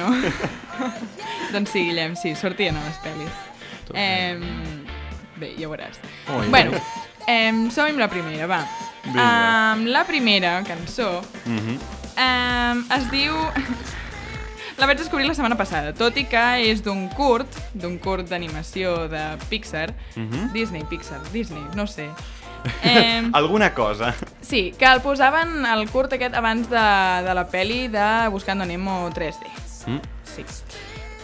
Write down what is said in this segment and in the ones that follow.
doncs sí, Guillem, sí, sortien a les pel·lis. Eh, bé, ja ho veuràs. Ui. Bueno, eh, som amb la primera, va. Vinga. Um, la primera cançó Mhm. um, es diu... La vaig descobrir la setmana passada, tot i que és d'un curt, d'un curt d'animació de Pixar, Mhm. Disney, Pixar, Disney, no sé. Eh, Alguna cosa. sí, que el posaven el curt aquest abans de, de la peli de Buscando Nemo 3D. Mm. Sí.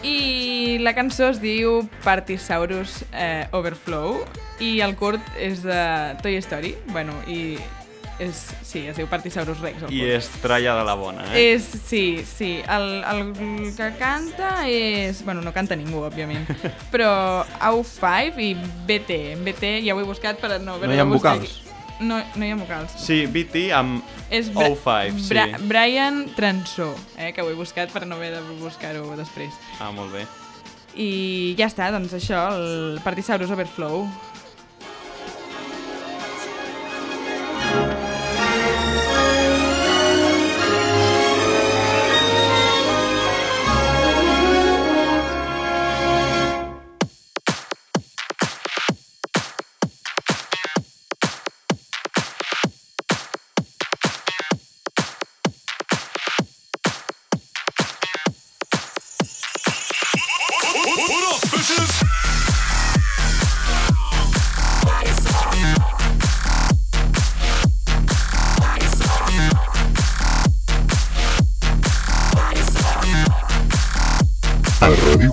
I la cançó es diu Partisaurus eh, Overflow i el curt és de Toy Story. Bueno, i és, sí, es diu Partisaurus Rex. I curt. és tralla de la bona, eh? És, sí, sí. El, el que canta és... Bueno, no canta ningú, òbviament. Però AU5 i BT. BT ja ho he buscat per no... No hi ha vocals? aquí. No, no hi ha vocals. Sí, BT amb És Bra O5, sí. Bra Brian Transó, eh, que ho he buscat per no haver de buscar-ho després. Ah, molt bé. I ja està, doncs això, el Partisaurus Overflow.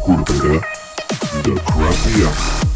Ràdio Corbera, The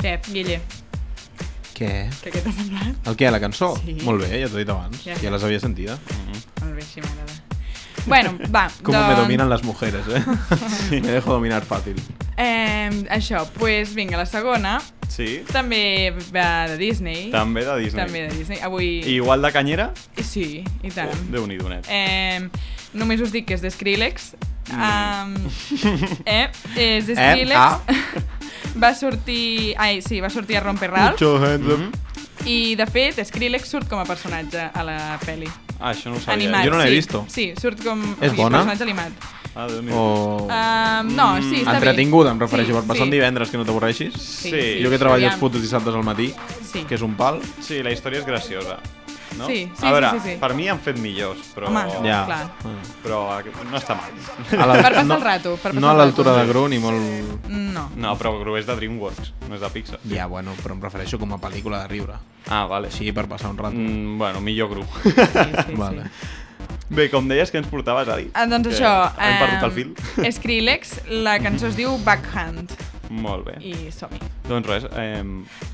Què, Guille? Què? Que què t'ha semblat? El què, la cançó? Sí. Molt bé, ja t'ho he dit abans. Ja, Ja, les havia sentida. Molt bé, així m'agrada. Bueno, va, Com doncs... me dominen les mujeres, eh? me dejo dominar fàcil. Eh, això, pues vinga, la segona Sí, també va de Disney. també de Disney. També de Disney. Avui... I igual de canyera? Sí, i tant. Oh, Déu-n'hi-do, net. Eh, només us dic que és de Skrillex. Mm. Um, eh, és de Eh, Skrillex. ah. Va sortir... Ai, sí, va sortir a Romper Ralph. Up. Mhm. I, de fet, Skrillex surt com a personatge a la pel·li. Ah, això no ho sabia. Animat, Jo no l'he sí. visto. Sí, surt com És o sigui, bona? personatge animat. Ah, Déu-n'hi-do. O... Um, no, sí, està Entretinguda, bé. em refereixo, sí, per passar sí. un divendres que no t'avorreixis. Sí, Sí. Jo que treballo Aviam. els putos dissabtes al matí, Sí. que és un pal. Sí, la història és graciosa. No? Sí, sí, a veure, sí, sí, sí. per mi han fet millors, però... Home, Ja. clar. Però no està mal. A la- Per passar el rato, per passar no a l'altura de Gru ni molt... No. No, però Gru és de DreamWorks, no és de Pixar. Ja, bueno, però em refereixo com a pel·lícula de riure. Ah, vale. Així per passar un rato. Mm, bueno, millor Gru. Sí, sí, Vale. sí. Bé, com deies, que ens portaves a dir? Ah, doncs Que això... Hem perdut el fil. Skrillex, la cançó es diu Backhand. Molt bé. I som-hi. Doncs res, eh,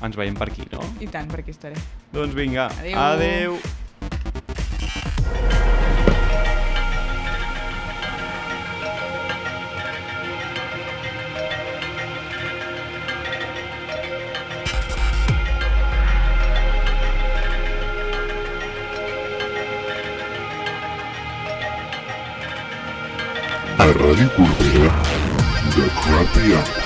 ens veiem per aquí, no? I tant, per aquí estaré. Doncs vinga, Adéu. adéu. A Ràdio Corbera, The Crappy Hour.